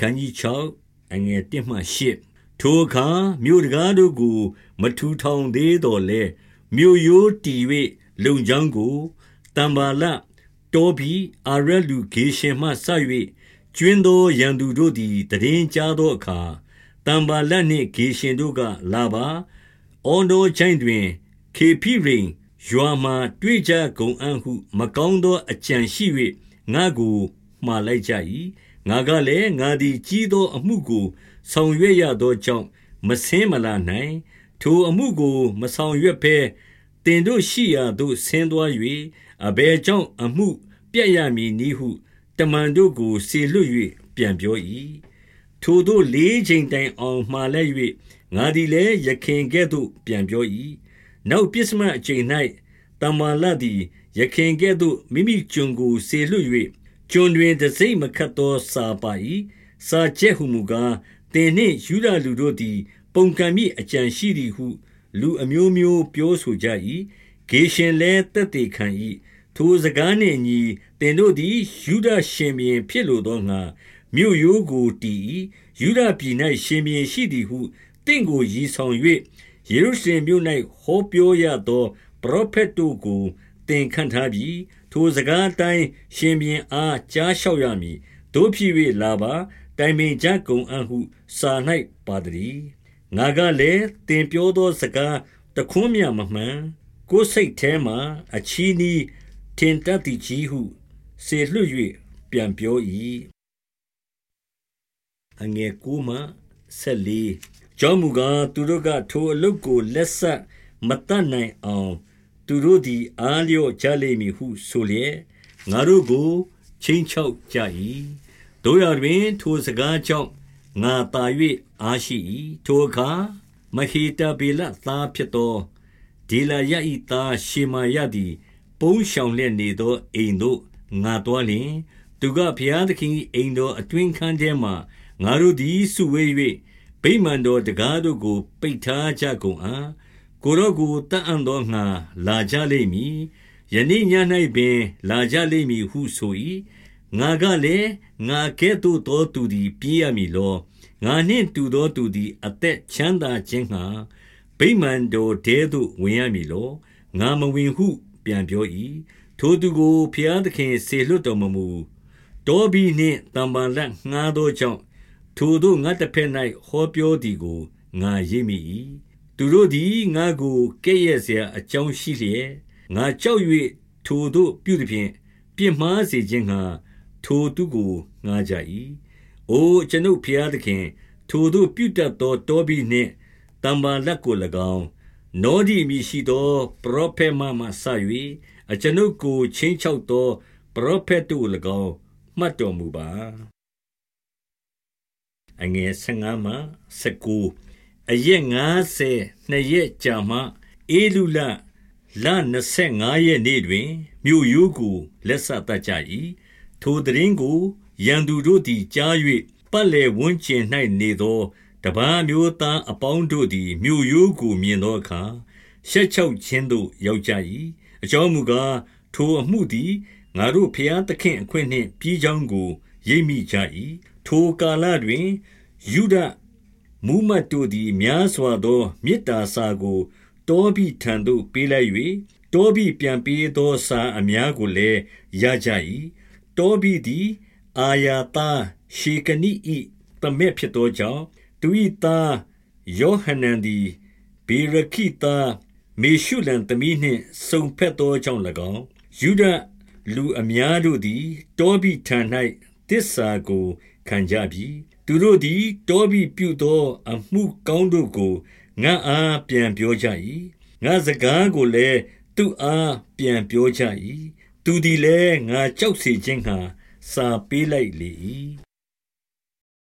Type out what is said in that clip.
ခန်းကြီး6အငယ်1မှ8ထိုအခါမြို့တကားတို့ကို မထူထောင်သေးတော်လဲမြို့ရိုးတီ၍လုံချောင်းကိုတံပါလတောပြီးအာရလူဂေရှင်မှဆ၍ကျွင်းသောရန်သူတို့သည်တည်င်းကြားသောအခါတံပါလနှင့်ဂေရှင်တို့ကလာပါအော်တော်ချိုင်းတွင် ခေဖိရိန်ရွာမှတွေ့ကြကုန်အံ့ဟု မကောင်းသောအကြံရှိ၍ငါကိုမှားလိုက်ကြ၏ ငါကလည်းငါသည်ကြီးသောအမှုကို ဆောင်ရွက်ရသောကြောင့် မဆင်းမလာနိုင် ထိုအမှုကို မဆောင်ရွက်ဘဲတင်တို့ရှိရာသို့ ဆင်းသွား၍အဘယ်ကြောင့် အမှုပြတ်ရမည်နည်းဟု တမန်တို့ကို စေလွတ်၍ပြန်ပြော၏ထိုတို့လေးချိန်တိုင်အောင် မှားလဲ၍ငါသည်လည်း ယခင်ကဲ့သို့ ပြန်ပြော၏နောက်ပစ္စမအချိန်၌တမန်လသည် ယခင်ကဲ့သို့ မိမိကျွန်ကို စေလွတ်၍ ကျွန်တွင်တစိမ့်မခတ်သောစာပါ၏စာချက်ဟုမူကားတင်နှင့်ယူဒလူတို့သည် ပုန်ကံမိအကြံရှိသည်ဟု လူအမျိုးမျိုးပြောဆိုကြ၏ဂေရှင်လည်းတက်တေခံ၏ထိုစကားနှင့်အညီတင်တို့သည်ယူဒရှင်ဘီင်ဖြစ်လိုသောငါမြို့ရိုးကိုတည်၏ယူဒပြည်၌ရှင်ဘီင်ရှိသည်ဟုတင့်ကိုရည်ဆောင်၍ယေရုရှလင်မြို့၌ဟောပြောရသောပရောဖက်တို့ကို သင်ခန့်ထားပြီ ထိုစကားအတိုင်း ရှင်ဘင်အား ကြားလျှောက်ရမည်တို့ဖြစ်၍လာပါ တိုင်ပင်ကြကုန်အံ့ဟု စာ၌ပါသည်ငါကလည်းတင်ပြောသောစကား တခွန်းမြမမှန် ကိုယ်စိတ်ထဲမှအချီးနီးထင်တတ်သည်ကြီးဟု စေလွှတ်၍ပြန်ပြော၏အငယ်ကူမှဆက်လီကြောင့်မူကား သူတို့က ထိုအလုတ်ကို လက်ဆက်မတတ်နိုင်အောင် သူတို့သည် အားလျော့ကြလိမ့်မည်ဟုဆိုလျက်ငါတို့ကိုချင်းချောက်ကြ၏တို့ရတွင် ထိုစကားကြောင့်ငါတာ၍အားရှိ၏ထိုအခါမဟေတဗေလသားဖြစ်သောဒေလာယဤသားရှေမာယသည်ပုံးရှောင်လျက်နေသောအိမ်သို့ငါတော်လျင် သူကဘုရားသခင်အိမ်တော်အတွင်ခန်းထဲမှငါတို့သည်စုဝေး၍ဗိမာန်တော်တကားတို့ကို ပိတ်ထားကြကုန်အံ့ ကိုရောကိုတတ်အံ့သောငါလာကြလိမ့်မည်ယနေ့ည၌ပင် လာကြလိမ့်မည်ဟုဆို၏ငါကလည်းငါကဲ့သို့သောသူသည်ပြေးရမည်လောငါနှင့်တူသောသူသည်အသက်ချမ်းသာခြင်းငှာဗိမာန်တော်တဲသို့ဝင်ရမည်လောငါမဝင်ဟုပြန်ပြော၏ထိုသူကိုဖျားသခင်စေလွတ်တော်မမူတောဘီနှင့်တံပန်လက်ငှားသောကြောင့်ထိုတို့ငါတစ်ဖက်၌ဟောပြောသည်ကိုငါရိပ်မိ၏ သူတို့သည်ငါကိုကဲ့ရဲ့စရာအကြောင်းရှိလျက်ငါကြောက်၍ထိုတို့ပြုသည်ဖြင့်ပြစ်မှားစေခြင်းငှာထိုသူကိုငှားကြ၏အိုကျွန်ုပ်ဖျားသခင် ထိုတို့ပြုတတ်သောတောပိနှင့်တံပါလက်ကို၎င်းနောဒီမီရှိသော ပရောဖက်မှမှဆ၍အကျွန်ုပ်ကိုချင်းချောက်သော ပရောဖက်တို့၎င်းမှတ်တော်မူပါအငယ်၅မှ၁၉ အရက်90နှစ်ရက်ကြာမှအေလူလလ25ရက်နေ့တွင် မြို့ရိုးကိုလက်ဆက်တတ်ကြ၏ထိုသတင်းကိုရန်သူတို့သည်ကြား၍ပတ်လည်ဝန်းကျင်၌နေသောတပားမျိုးသားအပေါင်းတို့သည်မြို့ရိုးကိုမြင်သောအခါရှက်ချောက်ခြင်းသို့ရောက်ကြ၏အကြောင်းမူကားထိုအမှုသည်ငါတို့ဖျားသခင်အခွင့်နှင့်ပြီးကြောင်းကိုရိပ်မိကြ၏ထိုကာလတွင်ယူဒ မူမတ်တို့သည် များစွာသော မေတ္တာစာကို တောဘိထံသို့ ပေးလိုက်၍တောဘိပြန်ပေးသော စာအများကိုလည်း ရကြ၏တောဘိသည် အာယာသားရှေကနိ၏တမက်ဖြစ်သောကြောင့် သူ၏သား ယောဟနန်သည်ဘေရခိသား မေရှုလံသမီးနှင့် စုံဖက်သောကြောင့်၎င်းယူဒလူအများတို့သည် တောဘိထံ၌ တစ္ဆာကိုခံကြပြီသူတို့သည်တောဘိပြုသောအမှုကောင်းတို့ကိုငါအားပြန်ပြောကြ၏ငါစကားကိုလည်းသူအားပြန်ပြောကြ၏သူသည်လည်းငါကြောက်စေခြင်းငှာစာပေးလိုက်လေ၏